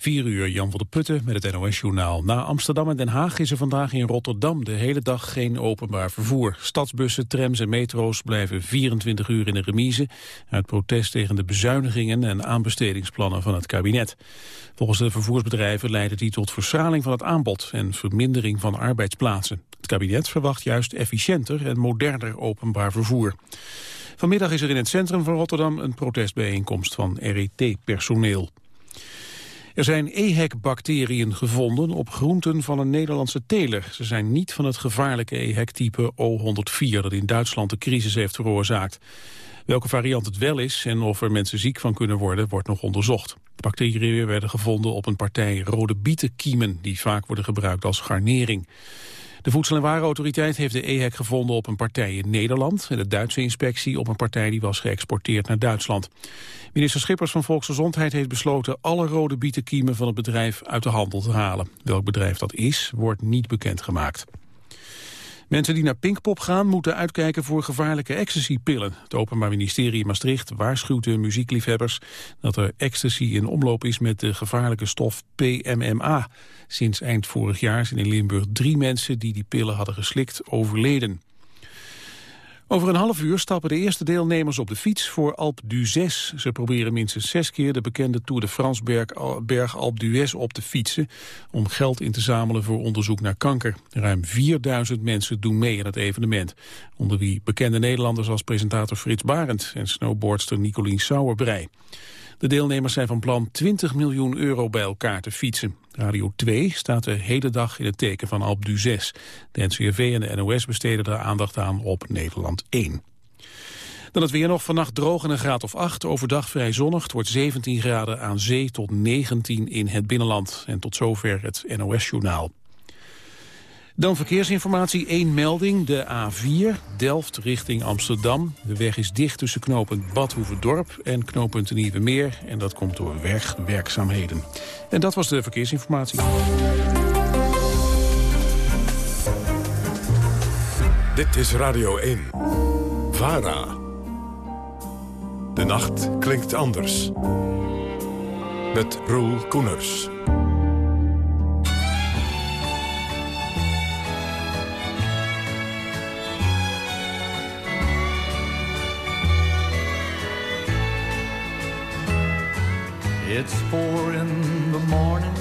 4 uur, Jan van der Putten met het NOS-journaal. Na Amsterdam en Den Haag is er vandaag in Rotterdam de hele dag geen openbaar vervoer. Stadsbussen, trams en metro's blijven 24 uur in de remise... uit protest tegen de bezuinigingen en aanbestedingsplannen van het kabinet. Volgens de vervoersbedrijven leiden die tot verschraling van het aanbod... en vermindering van arbeidsplaatsen. Het kabinet verwacht juist efficiënter en moderner openbaar vervoer. Vanmiddag is er in het centrum van Rotterdam een protestbijeenkomst van RET-personeel. Er zijn EHEC-bacteriën gevonden op groenten van een Nederlandse teler. Ze zijn niet van het gevaarlijke EHEC-type O104 dat in Duitsland de crisis heeft veroorzaakt. Welke variant het wel is en of er mensen ziek van kunnen worden, wordt nog onderzocht. De bacteriën werden gevonden op een partij rode bietenkiemen die vaak worden gebruikt als garnering. De Voedsel- en Warenautoriteit heeft de EHEC gevonden op een partij in Nederland... en de Duitse inspectie op een partij die was geëxporteerd naar Duitsland. Minister Schippers van Volksgezondheid heeft besloten... alle rode bietenkiemen van het bedrijf uit de handel te halen. Welk bedrijf dat is, wordt niet bekendgemaakt. Mensen die naar Pinkpop gaan moeten uitkijken voor gevaarlijke ecstasypillen. Het Openbaar Ministerie in Maastricht waarschuwt de muziekliefhebbers dat er ecstasy in omloop is met de gevaarlijke stof PMMA. Sinds eind vorig jaar zijn in Limburg drie mensen die die pillen hadden geslikt overleden. Over een half uur stappen de eerste deelnemers op de fiets voor Alp d'Huez. Ze proberen minstens zes keer de bekende Tour de France berg Alp d'Huez op te fietsen... om geld in te zamelen voor onderzoek naar kanker. Ruim 4000 mensen doen mee aan het evenement. Onder wie bekende Nederlanders als presentator Frits Barend... en snowboardster Nicolien Sauerbrei. De deelnemers zijn van plan 20 miljoen euro bij elkaar te fietsen. Radio 2 staat de hele dag in het teken van Alp d'Huez. De NCRV en de NOS besteden daar aandacht aan op Nederland 1. Dan het weer nog vannacht droog en een graad of 8. Overdag vrij zonnig. Het wordt 17 graden aan zee tot 19 in het binnenland. En tot zover het NOS-journaal. Dan verkeersinformatie, één melding, de A4, Delft richting Amsterdam. De weg is dicht tussen knooppunt Badhoevedorp en knooppunt Nieuwe Meer. En dat komt door wegwerkzaamheden. En dat was de verkeersinformatie. Dit is Radio 1. VARA. De nacht klinkt anders. Met Roel Koeners. It's four in the morning,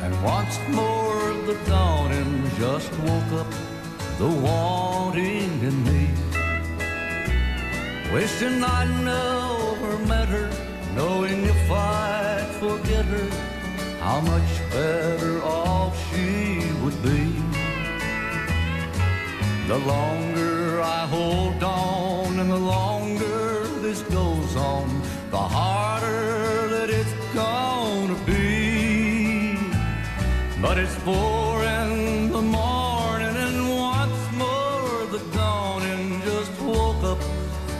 and once more the dawning just woke up the wanting in me. Wishing I never met her, knowing if I'd forget her, how much better off she would be. The longer I hold on and the longer this goes on, the harder But it's four in the morning and once more the dawning just woke up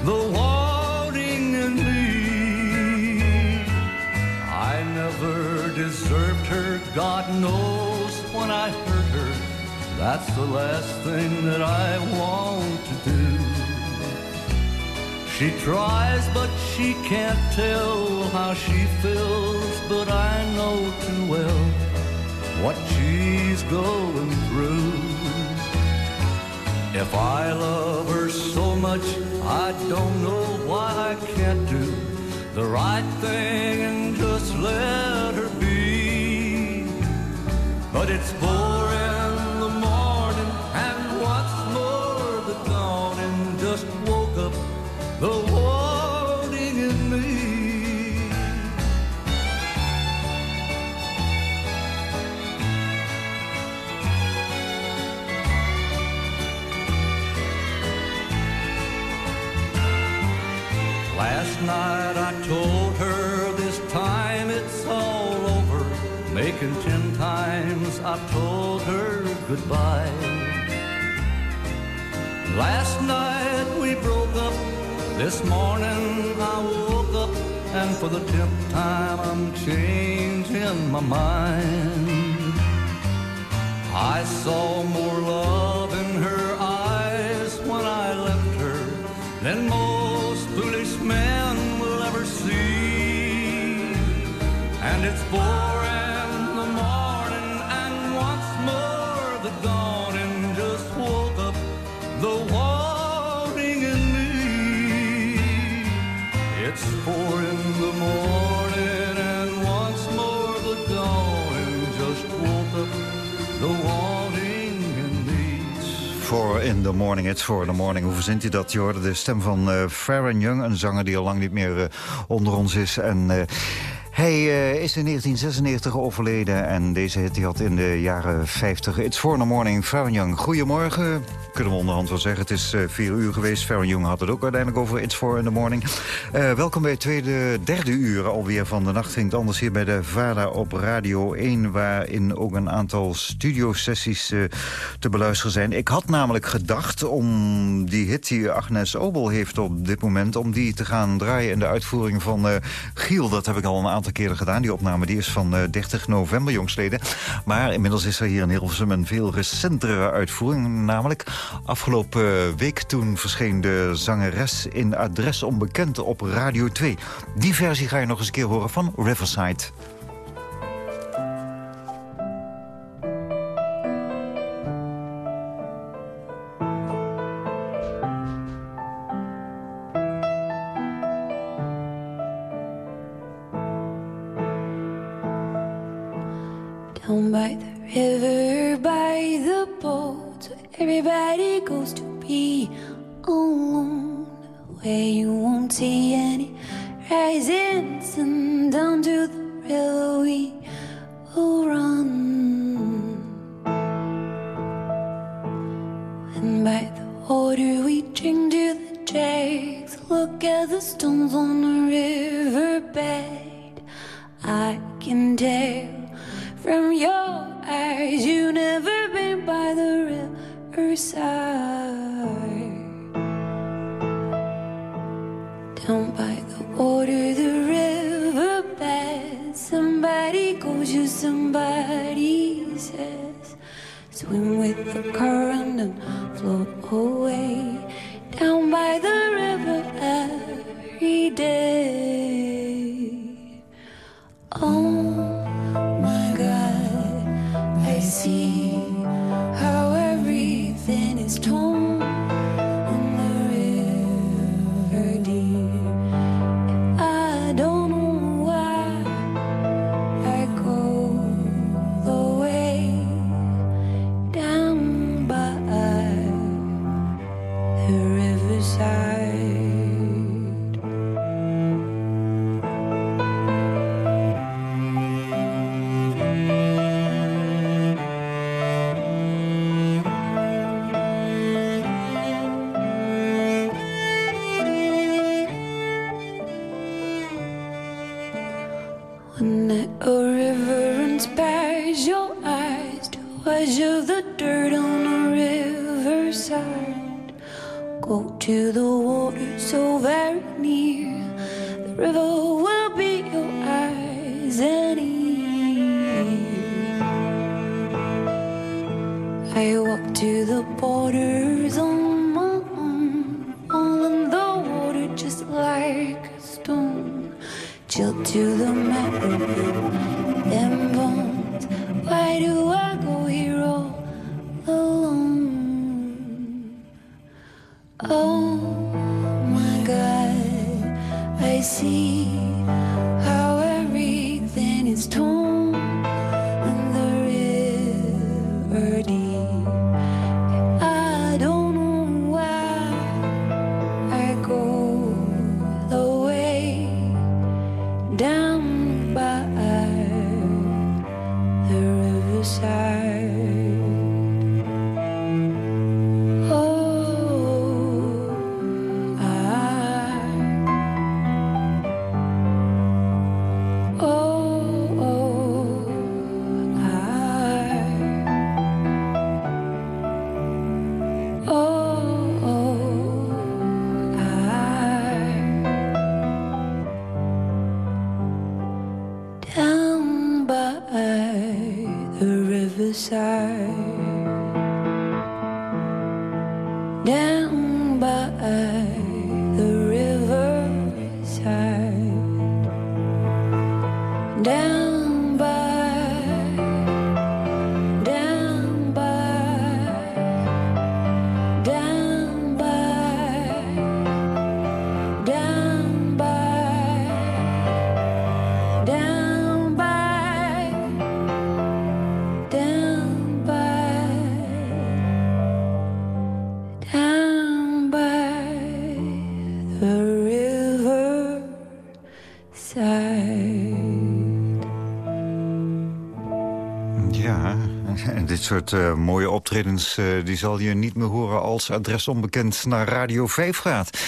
the wanting in me. I never deserved her, God knows when I hurt her. That's the last thing that I want to do. She tries, but she can't tell how she feels. What she's going through. If I love her so much, I don't know why I can't do the right thing and just let her be. But it's four goodbye. Last night we broke up. This morning I woke up, and for the tenth time I'm changing my mind. I saw more love in her eyes when I left her than most foolish men will ever see. And it's four the morning. It's for the morning. Hoe verzint hij dat? Je hoorde de stem van uh, Farron Young, een zanger die al lang niet meer uh, onder ons is. En uh, hij uh, is in 1996 overleden en deze hit die had in de jaren 50. It's for the morning, Farron Young. Goedemorgen kunnen we onderhand wel zeggen. Het is uh, vier uur geweest. Farron Jong had het ook uiteindelijk over It's for in the Morning. Uh, welkom bij het tweede, derde uur alweer van de nacht. Ging het anders hier bij de VARA op Radio 1... waarin ook een aantal studiosessies te beluisteren zijn. Ik had namelijk gedacht om die hit die Agnes Obel heeft op dit moment... om die te gaan draaien in de uitvoering van Giel. Dat heb ik al een aantal keren gedaan. Die opname die is van 30 november jongsleden. Maar inmiddels is er hier in Hilversum een veel recentere uitvoering. Namelijk Afgelopen week toen verscheen de zangeres in Adres Onbekend op Radio 2. Die versie ga je nog eens een keer horen van Riverside. Everybody goes to be alone Where you won't see any rising sun Down to the river we will run. And by the water we drink to the dregs Look at the stones on the riverbed. I can tell from your eyes You never been by the river side. Down by the water, the riverbed Somebody calls you, somebody says Swim with the current and float away. Down by the river every day. Oh soort uh, mooie optredens uh, die zal je niet meer horen als adres onbekend naar Radio 5 gaat.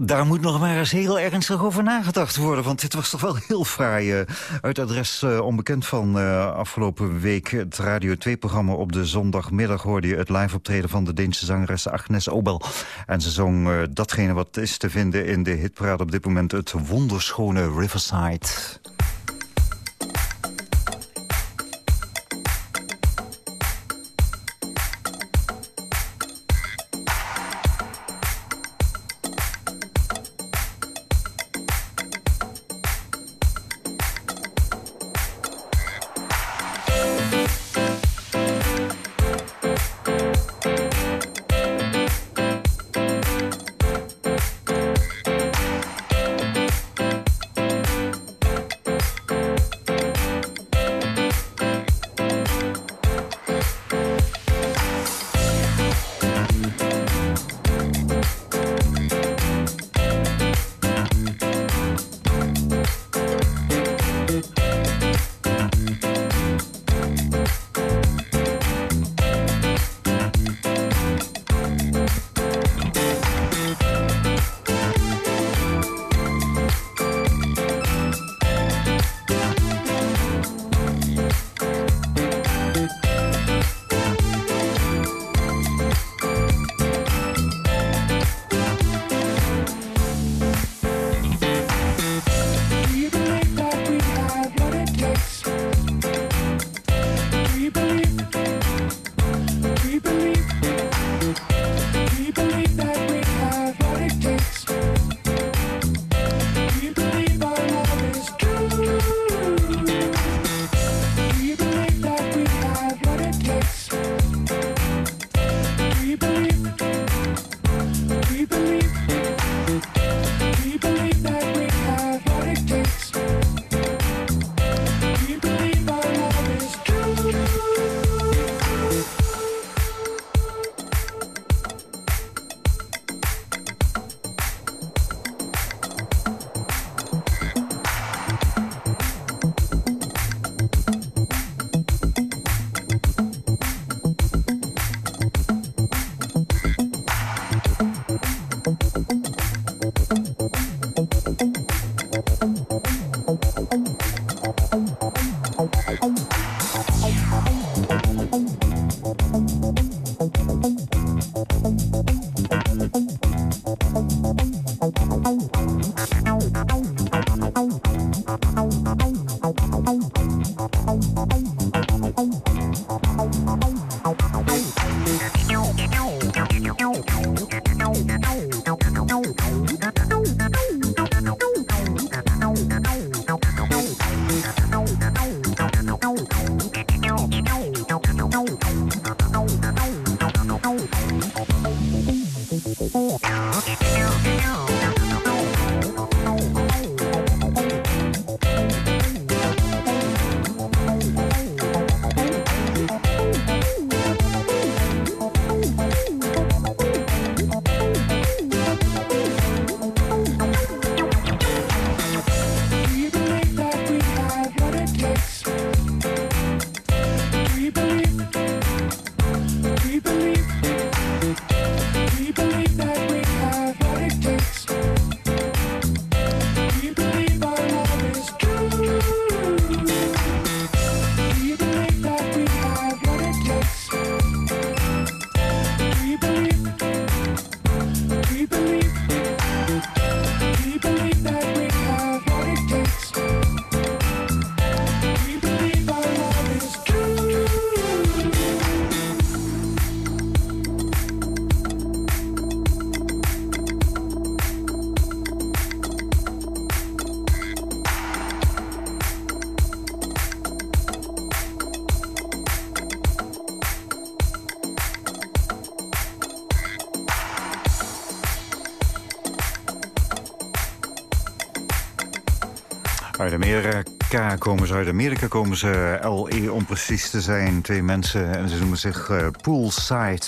Daar moet nog maar eens heel ernstig over nagedacht worden, want dit was toch wel heel fraai. Uh, uit adres onbekend van afgelopen week het Radio 2-programma op de zondagmiddag hoorde je het live optreden van de Deense zangeres Agnes Obel. En ze zong datgene wat is te vinden in de hitparade op dit moment, het wonderschone Riverside. Uit Amerika komen ze, uit Amerika komen ze, LE om precies te zijn. Twee mensen en ze noemen zich uh, Poolside.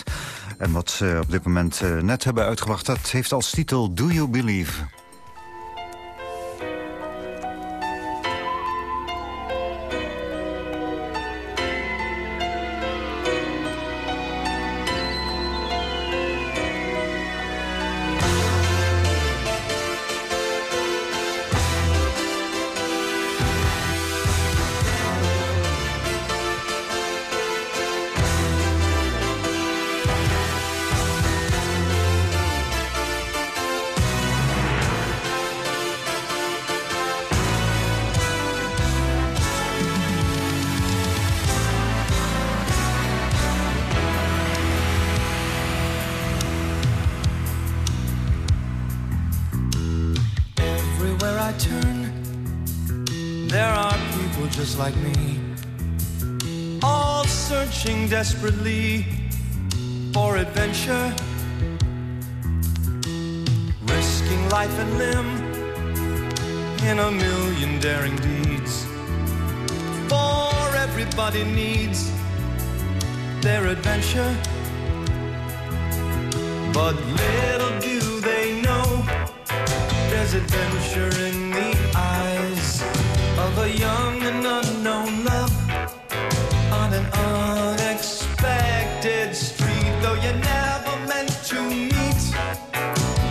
En wat ze op dit moment uh, net hebben uitgebracht, dat heeft als titel Do You Believe?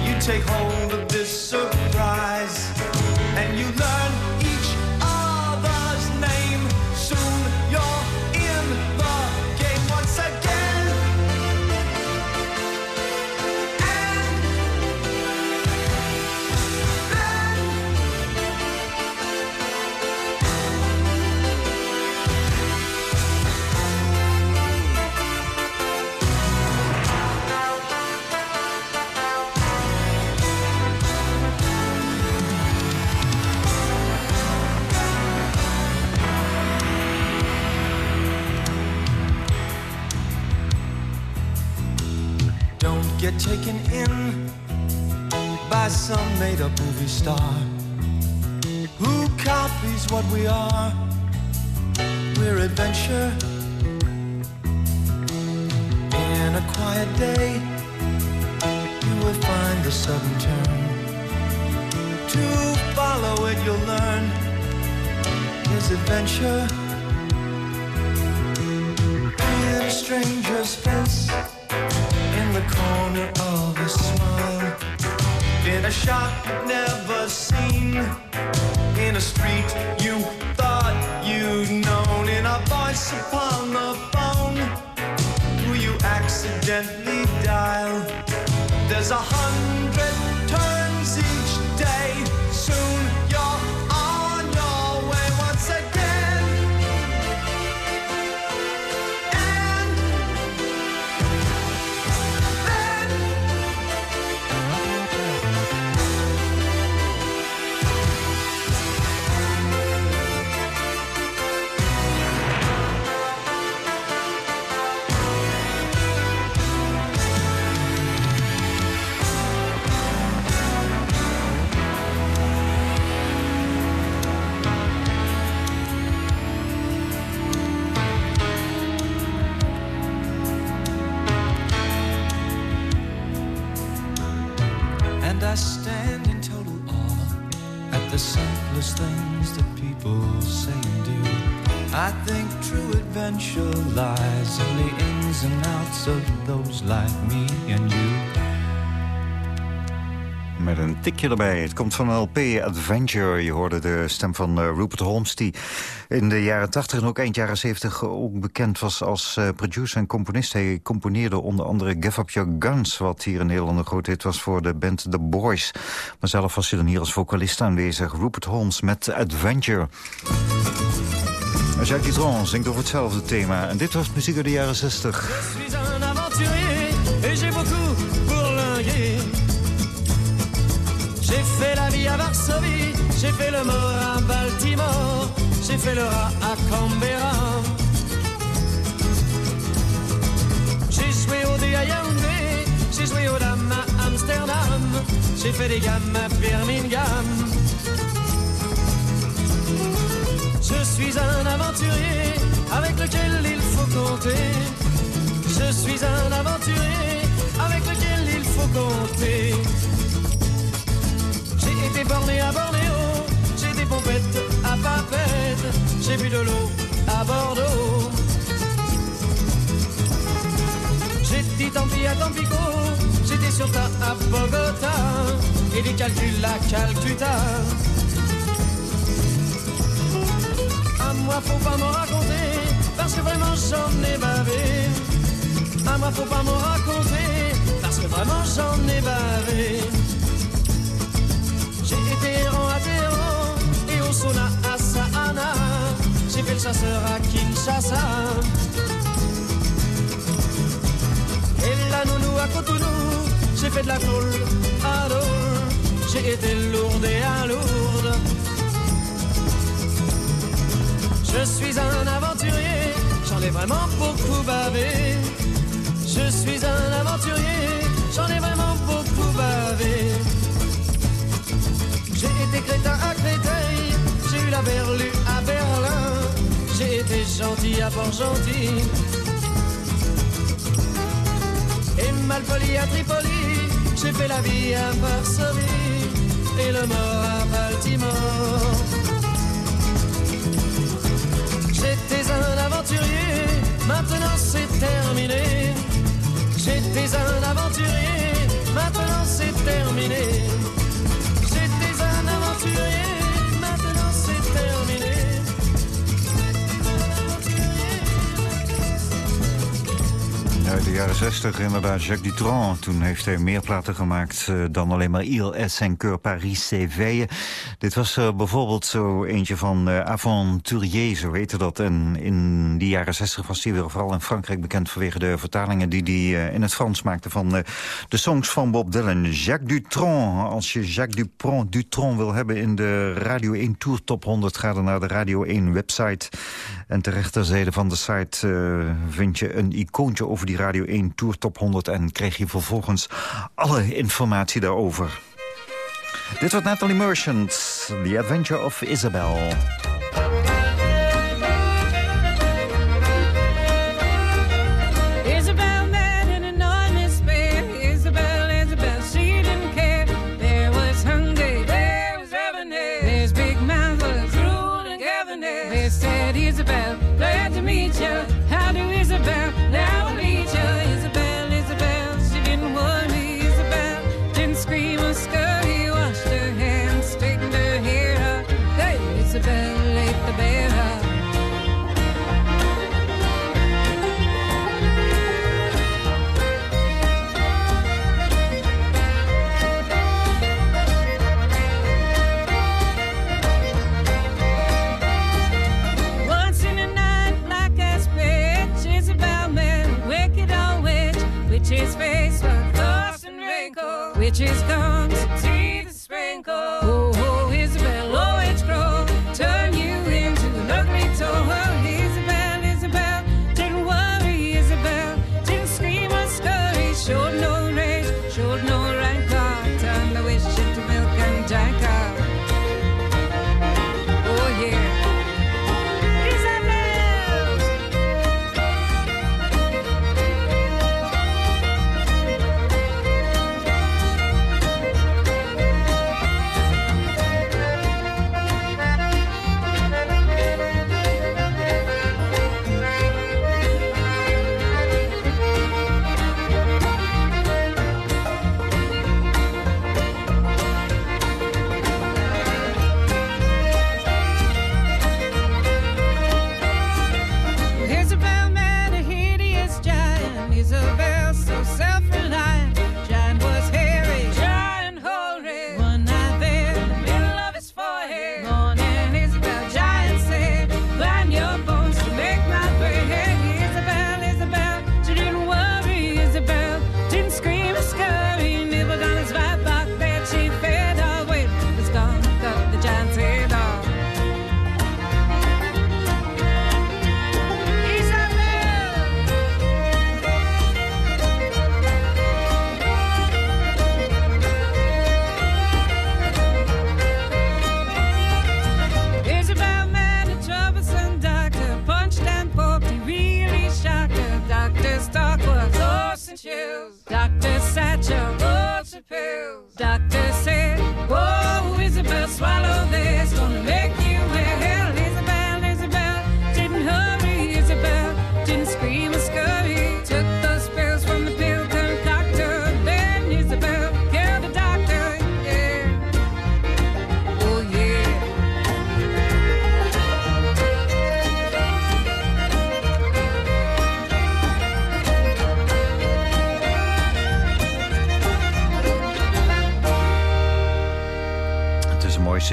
You take hold of this surprise some made up movie star who copies what we are. We're adventure in a quiet day. You will find the sudden turn. To follow it, you'll learn is adventure in a stranger's face in the corner of a. In a shop never seen, in a street you thought you'd known, in a voice upon the phone who you accidentally dial. There's a hundred like me and you. Met een tikje erbij. Het komt van LP Adventure. Je hoorde de stem van eh, Rupert Holmes... die in de jaren 80 en ook eind jaren 70 ook bekend was als eh, producer en componist. Hij componeerde onder andere Give Up Your Guns... wat hier in Nederland een groot hit was voor de band The Boys. Maar zelf was hij dan hier als vocalist aanwezig. Rupert Holmes met Adventure. Jacques Dutron zingt over hetzelfde thema. En dit was muziek uit de jaren 60. À Canberra. J'ai joué au dé à Yaoundé, j'ai joué aux dames à Amsterdam, j'ai fait des gammes à Birmingham. Je suis un aventurier avec lequel il faut compter. Je suis un aventurier avec lequel il faut compter. J'ai été borné à Bornéo, j'ai des pompettes j'ai bu de l'eau à Bordeaux. J'ai dit tant pis à Tampico, j'étais sur ta à Bogota, et des calculs à Calcutta. À moi faut pas m'en raconter, parce que vraiment j'en ai bavé. À moi faut pas m'en raconter, parce que vraiment j'en ai bavé. J'ai été errant à Téhéran et au sauna à. J'ai fait le chasseur à Kinshasa. Et la nounou à Cotonou. J'ai fait de la colle à Dole. j'ai été lourde et à lourde. Je suis un aventurier, j'en ai vraiment beaucoup bavé. Je suis un aventurier, j'en ai vraiment beaucoup bavé. J'ai été crétin à Créteil, la berlue à Berlin. J'ai été gentil à Port-Gentil. Et malpoli à Tripoli, j'ai fait la vie à Varsovie et le mort à Baltimore. J'étais un aventurier, maintenant c'est terminé. J'étais un aventurier, maintenant c'est terminé. Jaren 60 inderdaad, Jacques Dutron. Toen heeft hij meer platen gemaakt uh, dan alleen maar Il est en Cœur Paris Séveille. Dit was uh, bijvoorbeeld zo eentje van uh, Aventurier, zo weten dat. En in die jaren 60 was hij weer vooral in Frankrijk bekend... vanwege de vertalingen die hij in het Frans maakte van de songs van Bob Dylan. Jacques Dutron, als je Jacques Dupont Dutron wil hebben in de Radio 1 Tour Top 100... ga dan naar de Radio 1 website. En ter rechterzijde van de site vind je een icoontje over die Radio 1 Tour Top 100... en kreeg je vervolgens alle informatie daarover. Dit wordt Natalie Merchant, The Adventure of. Isabel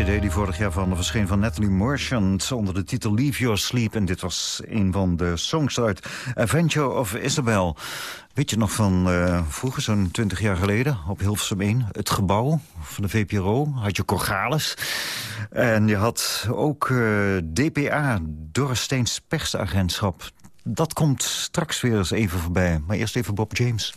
die vorig jaar van verscheen van Natalie Merchant... onder de titel Leave Your Sleep. En dit was een van de songs uit Adventure of Isabel. Weet je nog van uh, vroeger, zo'n 20 jaar geleden, op Hilversum 1... het gebouw van de VPRO, had je Corgalis. En je had ook uh, DPA, Dorresteens Persagentschap. Dat komt straks weer eens even voorbij. Maar eerst even Bob James.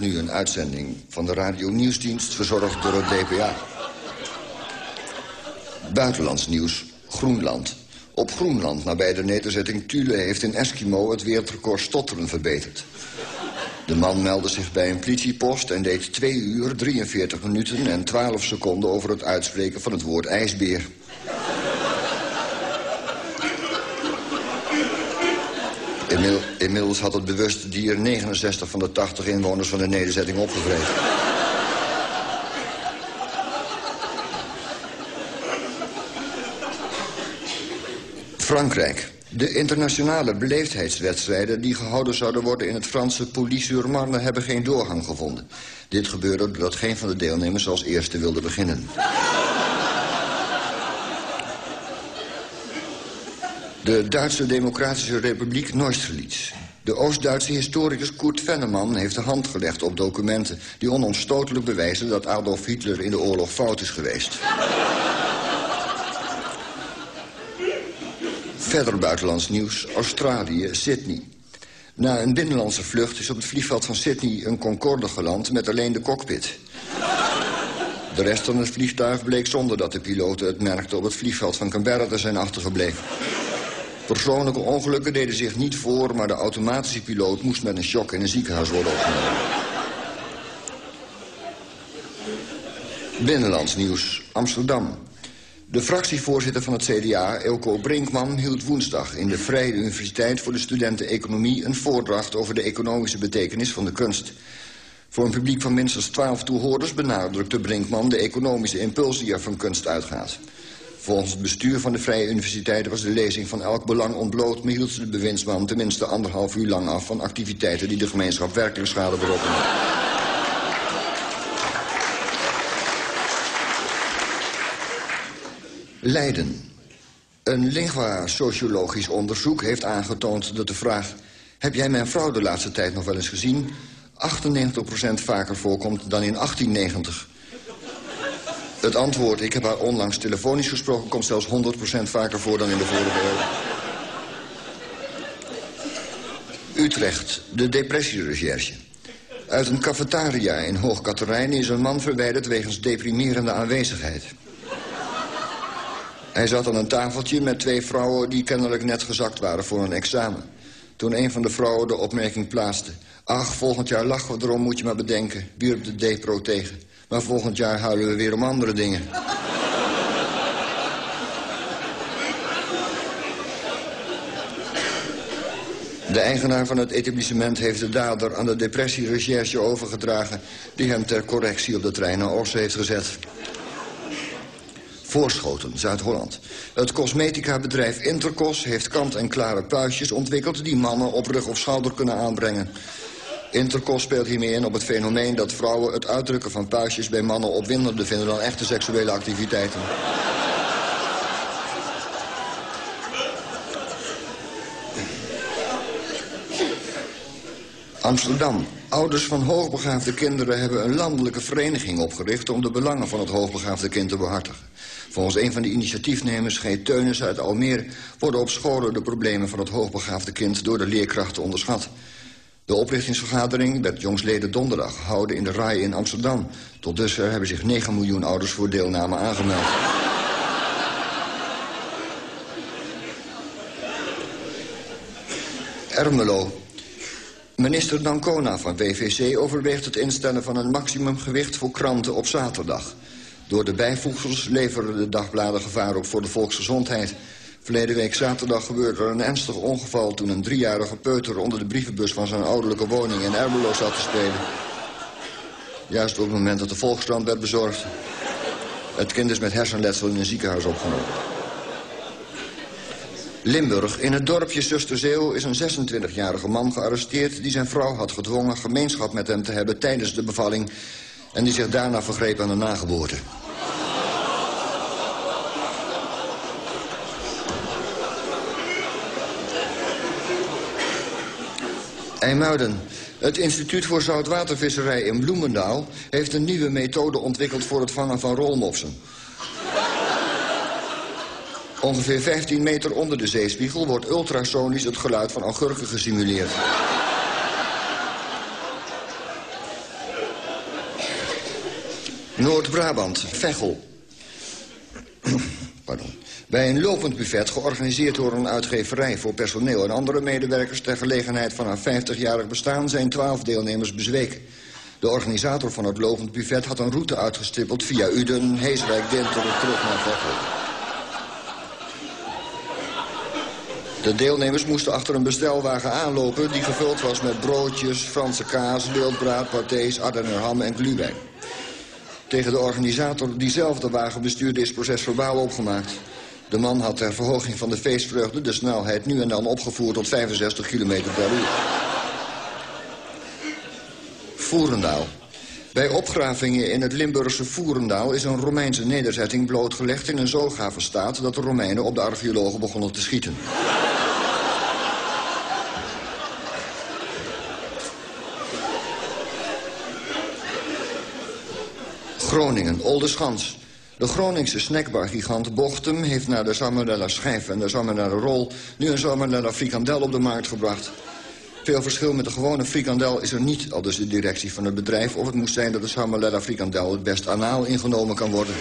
Nu een uitzending van de Radio Nieuwsdienst... verzorgd door het DPA. Buitenlands nieuws, Groenland. Op Groenland, nabij de nederzetting Thule... heeft een Eskimo het wereldrecord stotteren verbeterd. De man meldde zich bij een politiepost en deed 2 uur, 43 minuten en 12 seconden... over het uitspreken van het woord ijsbeer. Inmiddels had het bewuste dier 69 van de 80 inwoners van de nederzetting opgevreten. Frankrijk. De internationale beleefdheidswedstrijden die gehouden zouden worden in het Franse Pouilly-sur-Marne hebben geen doorgang gevonden. Dit gebeurde doordat geen van de deelnemers als eerste wilde beginnen. De Duitse Democratische Republiek Neustrelitz. De Oost-Duitse historicus Kurt Venneman heeft de hand gelegd op documenten... die onomstotelijk bewijzen dat Adolf Hitler in de oorlog fout is geweest. Verder buitenlands nieuws, Australië, Sydney. Na een binnenlandse vlucht is op het vliegveld van Sydney een Concorde geland... met alleen de cockpit. De rest van het vliegtuig bleek zonder dat de piloten het merkten... op het vliegveld van Canberra te zijn achtergebleven. Persoonlijke ongelukken deden zich niet voor... maar de automatische piloot moest met een shock in een ziekenhuis worden opgenomen. Binnenlands nieuws, Amsterdam. De fractievoorzitter van het CDA, Elko Brinkman, hield woensdag... in de Vrije Universiteit voor de studenten Economie... een voordracht over de economische betekenis van de kunst. Voor een publiek van minstens 12 toehoorders benadrukte Brinkman... de economische impuls die er van kunst uitgaat. Volgens het bestuur van de Vrije Universiteit was de lezing van elk belang ontbloot... maar hield ze de bewindsman tenminste anderhalf uur lang af... van activiteiten die de gemeenschap werkelijk schade berokkenen. Leiden. Een lingua-sociologisch onderzoek heeft aangetoond dat de vraag... heb jij mijn vrouw de laatste tijd nog wel eens gezien... 98% vaker voorkomt dan in 1890. Het antwoord, ik heb haar onlangs telefonisch gesproken... komt zelfs 100% vaker voor dan in de vorige eeuw. Utrecht, de depressierecherche. Uit een cafetaria in Hoog is een man verwijderd... wegens deprimerende aanwezigheid. Hij zat aan een tafeltje met twee vrouwen... die kennelijk net gezakt waren voor een examen. Toen een van de vrouwen de opmerking plaatste... ach, volgend jaar lachen we erom, moet je maar bedenken... wierp de depro tegen. Maar volgend jaar huilen we weer om andere dingen. De eigenaar van het etablissement heeft de dader aan de depressierecherche overgedragen... die hem ter correctie op de trein naar Os heeft gezet. Voorschoten, Zuid-Holland. Het cosmetica-bedrijf Intercos heeft kant-en-klare puistjes ontwikkeld... die mannen op rug of schouder kunnen aanbrengen. Intercos speelt hiermee in op het fenomeen dat vrouwen het uitdrukken van puistjes bij mannen opwindender vinden dan echte seksuele activiteiten. Amsterdam. Ouders van hoogbegaafde kinderen hebben een landelijke vereniging opgericht... om de belangen van het hoogbegaafde kind te behartigen. Volgens een van de initiatiefnemers, G. Teunis uit Almere... worden op scholen de problemen van het hoogbegaafde kind door de leerkrachten onderschat. De oprichtingsvergadering werd jongsleden donderdag gehouden in de RAI in Amsterdam. Tot dusver hebben zich 9 miljoen ouders voor deelname aangemeld. Ermelo. Minister Dancona van WVC overweegt het instellen van een maximumgewicht voor kranten op zaterdag. Door de bijvoegsels leveren de dagbladen gevaar op voor de volksgezondheid. Verleden week zaterdag gebeurde er een ernstig ongeval... toen een driejarige peuter onder de brievenbus van zijn ouderlijke woning in Ermelo zat te spelen. Juist op het moment dat de Volkskrant werd bezorgd. Het kind is met hersenletsel in een ziekenhuis opgenomen. Limburg. In het dorpje Zusterzeeuw is een 26-jarige man gearresteerd... die zijn vrouw had gedwongen gemeenschap met hem te hebben tijdens de bevalling... en die zich daarna vergreep aan de nageboorte. IJmuiden. Het Instituut voor Zoutwatervisserij in Bloemendaal... heeft een nieuwe methode ontwikkeld voor het vangen van rolmopsen. Ongeveer 15 meter onder de zeespiegel wordt ultrasonisch het geluid van augurken gesimuleerd. Noord-Brabant, Veghel. Pardon. Bij een lopend buffet, georganiseerd door een uitgeverij voor personeel en andere medewerkers... ter gelegenheid van haar 50-jarig bestaan zijn 12 deelnemers bezweken. De organisator van het lopend buffet had een route uitgestippeld... via Uden, Heeswijk, Dinteren, terug naar. De deelnemers moesten achter een bestelwagen aanlopen... die gevuld was met broodjes, Franse kaas, wildbraad, patés, ardenerham en glühwein. Tegen de organisator die zelf de wagen bestuurde is proces verbaal opgemaakt. De man had ter verhoging van de feestvreugde de snelheid nu en dan opgevoerd tot 65 km per uur. Voerendaal. Bij opgravingen in het Limburgse Voerendaal is een Romeinse nederzetting blootgelegd in een zo gave staat dat de Romeinen op de archeologen begonnen te schieten. Groningen, Oldeschans. De Groningse snackbargigant Bochtum heeft na de salmonella schijf en de salmonella rol... nu een salmonella frikandel op de markt gebracht. Veel verschil met de gewone frikandel is er niet, al dus de directie van het bedrijf... of het moest zijn dat de salmonella frikandel het best anaal ingenomen kan worden.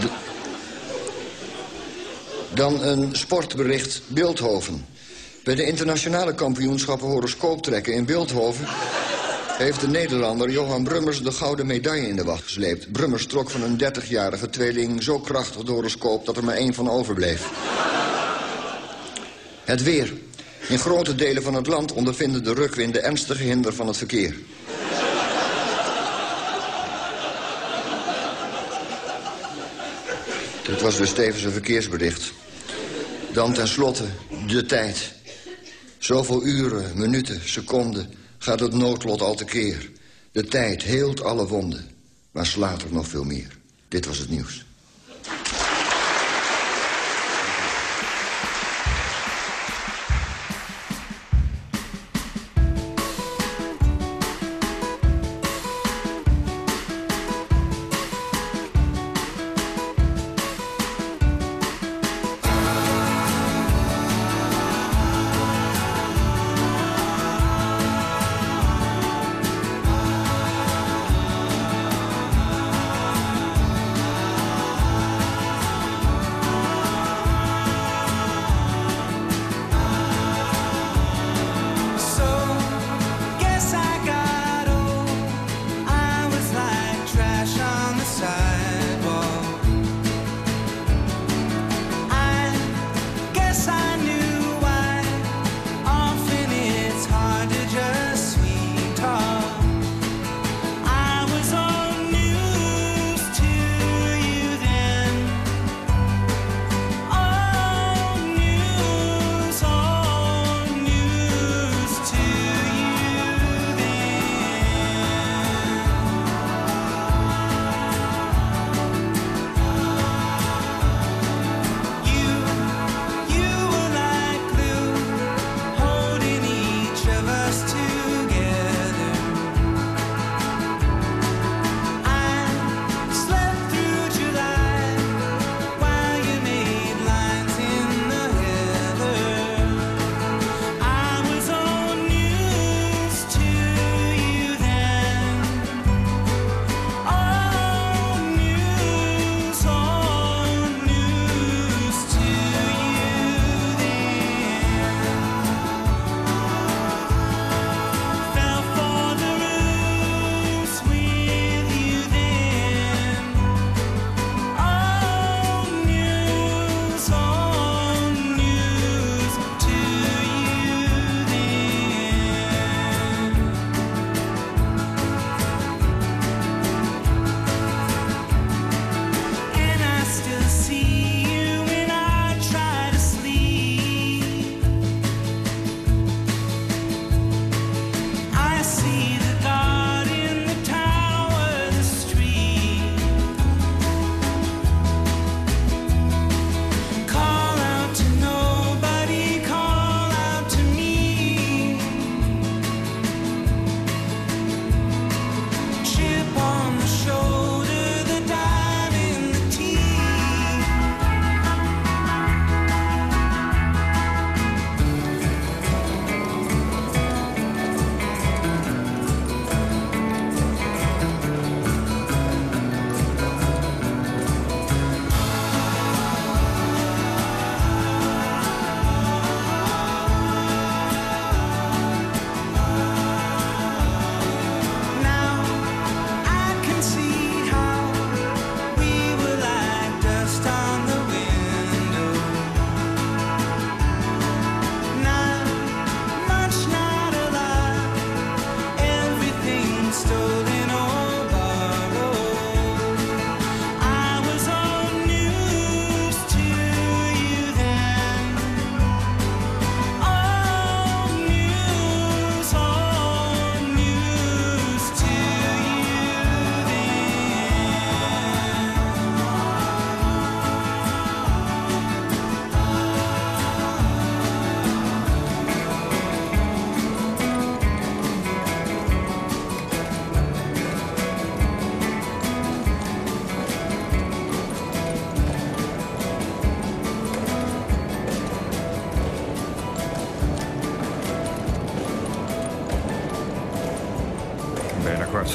De... Dan een sportbericht Beeldhoven. Bij de internationale kampioenschappen horoscooptrekken in Beeldhoven... heeft de Nederlander Johan Brummers de gouden medaille in de wacht gesleept. Brummers trok van een 30-jarige tweeling zo krachtig de horoscoop... dat er maar één van overbleef. Het weer. In grote delen van het land ondervinden de rukwinden ernstige hinder van het verkeer. Dit was dus tevens een verkeersbericht. Dan tenslotte de tijd. Zoveel uren, minuten, seconden gaat het noodlot al tekeer. De tijd heelt alle wonden, maar slaat er nog veel meer. Dit was het nieuws.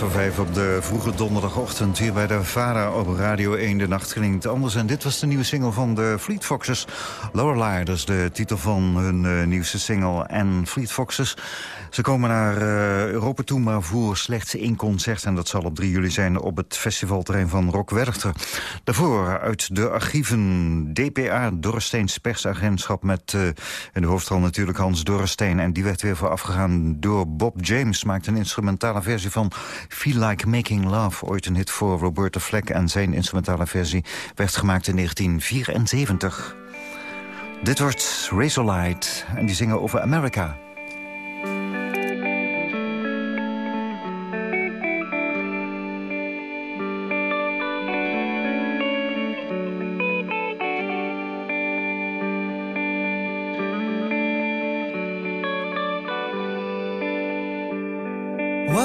Vijf op de vroege donderdagochtend... hier bij de VARA op Radio 1. De nacht klinkt anders. En dit was de nieuwe single van de Fleet Foxes. Lorelei, dat is de titel van hun uh, nieuwste single. En Fleet Foxes, ze komen naar uh, Europa toe... maar voor slechts één concert. En dat zal op 3 juli zijn op het festivalterrein van Rock Werchter. Daarvoor uit de archieven DPA, Dorresteins persagentschap... met uh, in de hoofdrol natuurlijk Hans Dorrestein. En die werd weer voorafgegaan door Bob James. Maakt een instrumentale versie van Feel Like Making Love. Ooit een hit voor Roberta Fleck. En zijn instrumentale versie werd gemaakt in 1974. Dit wordt Razorlight. En die zingen over Amerika.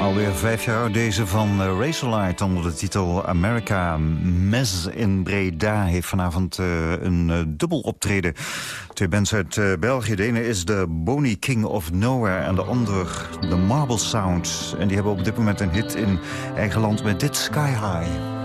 Alweer vijf jaar deze van uh, Razorlight onder de titel America. Mes in Breda heeft vanavond uh, een uh, dubbel optreden. Twee bands uit België. De ene is de Boney King of Nowhere en de andere de Marble Sound. En die hebben op dit moment een hit in eigen land met dit Sky High.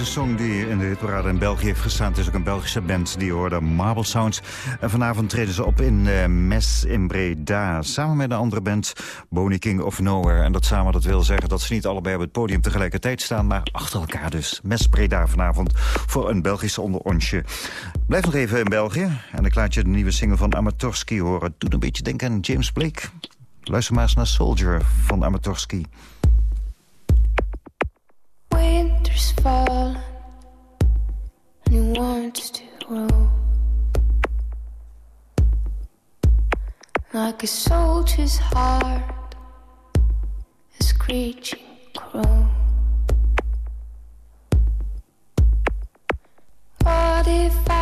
Deze song die in de hitparade in België heeft gestaan. Is ook een Belgische band die hoorde Marble Sounds. En vanavond treden ze op in uh, Mes in Breda. Samen met een andere band, Boney King of Nowhere. En dat samen dat wil zeggen dat ze niet allebei op het podium tegelijkertijd staan... maar achter elkaar dus. Mes Breda vanavond voor een Belgische onderontje. Blijf nog even in België. En dan laat je de nieuwe single van Amatorski horen. Doet een beetje denken aan James Blake. Luister maar eens naar Soldier van Amatorski. Winter's fallen and he wants to grow like a soldier's heart, a screeching crow. What if I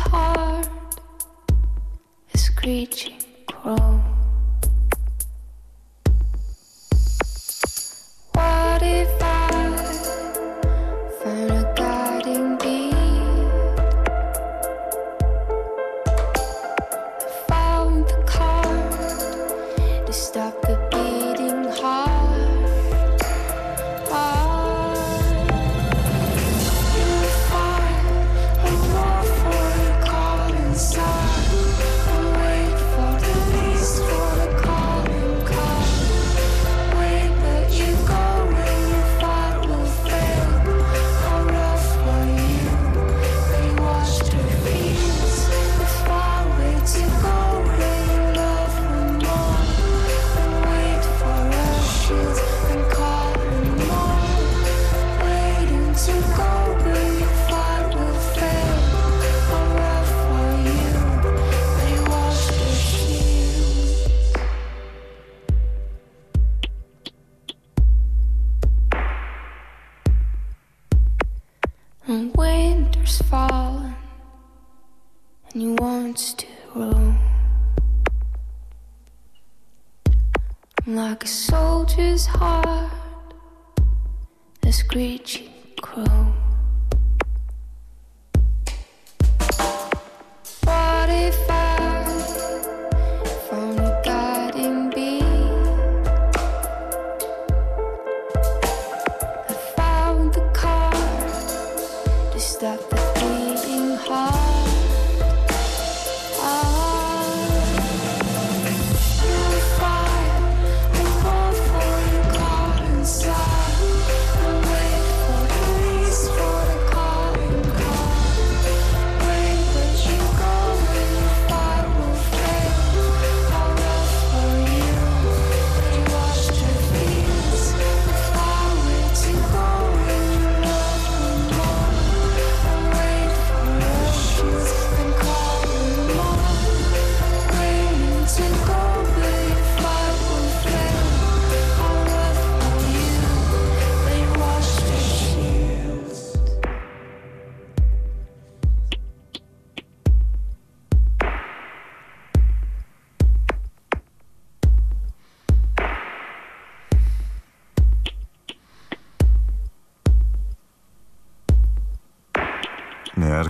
hard.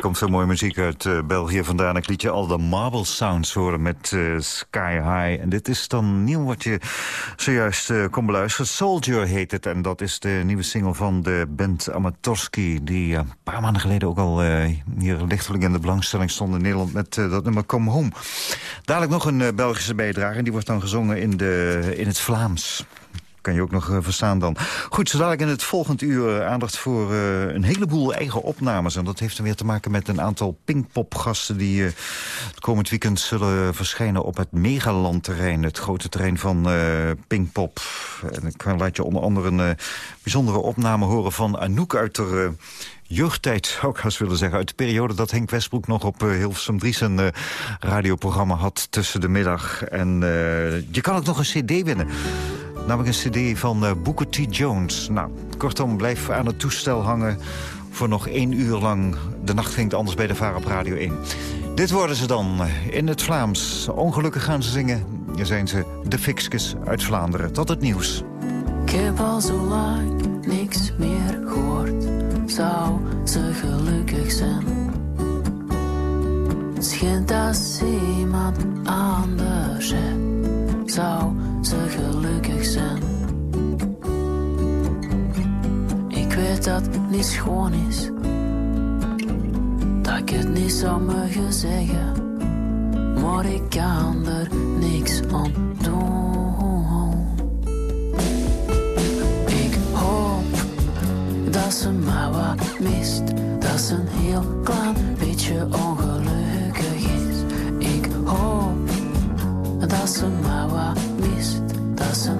Komt zo mooie muziek uit eh, België vandaan. Ik liet je al de Marble Sounds horen met eh, Sky High. En dit is dan nieuw wat je zojuist eh, kon beluisteren. Soldier heet het. En dat is de nieuwe single van de band Amatorski... die een paar maanden geleden ook al hier lichtelijk in de belangstelling stond in Nederland... met dat nummer Come Home. Dadelijk nog een Belgische bijdrage. En die wordt dan gezongen in, de, in het Vlaams. Kan je ook nog eh, verstaan dan. Goed, zo dadelijk in het volgend uur eh, aandacht voor eh, een heleboel eigen opnames. En dat heeft dan weer te maken met een aantal Pinkpop-gasten... die het komend weekend zullen verschijnen op het Megaland-terrein. Het grote terrein van Pinkpop. En ik laat je onder andere een bijzondere opname horen van Anouk uit de jeugdtijd, zou ik haast willen zeggen. Uit de periode dat Henk Westbroek nog op uh, Hilversum 3 zijn uh, radioprogramma had tussen de middag. En uh, je kan ook nog een cd winnen. Namelijk een cd van uh, Booker T. Jones. Nou, kortom, blijf aan het toestel hangen voor nog één uur lang. De nacht ging anders bij de Vaar op Radio 1. Dit worden ze dan in het Vlaams. Ongelukkig gaan ze zingen. Hier zijn ze, de Fixkes uit Vlaanderen. Tot het nieuws. Ik heb al zo lang niks meer gehoord. Zou ze gelukkig zijn? Het schijnt dat iemand anders heeft. Zou ze gelukkig zijn? Ik weet dat het niet schoon is. Dat ik het niet zou mogen zeggen. Maar ik kan er niks aan doen. Ik hoop dat ze maar wat mist. Dat ze een heel klein beetje ongelukkig is. Ik hoop dat ze mist.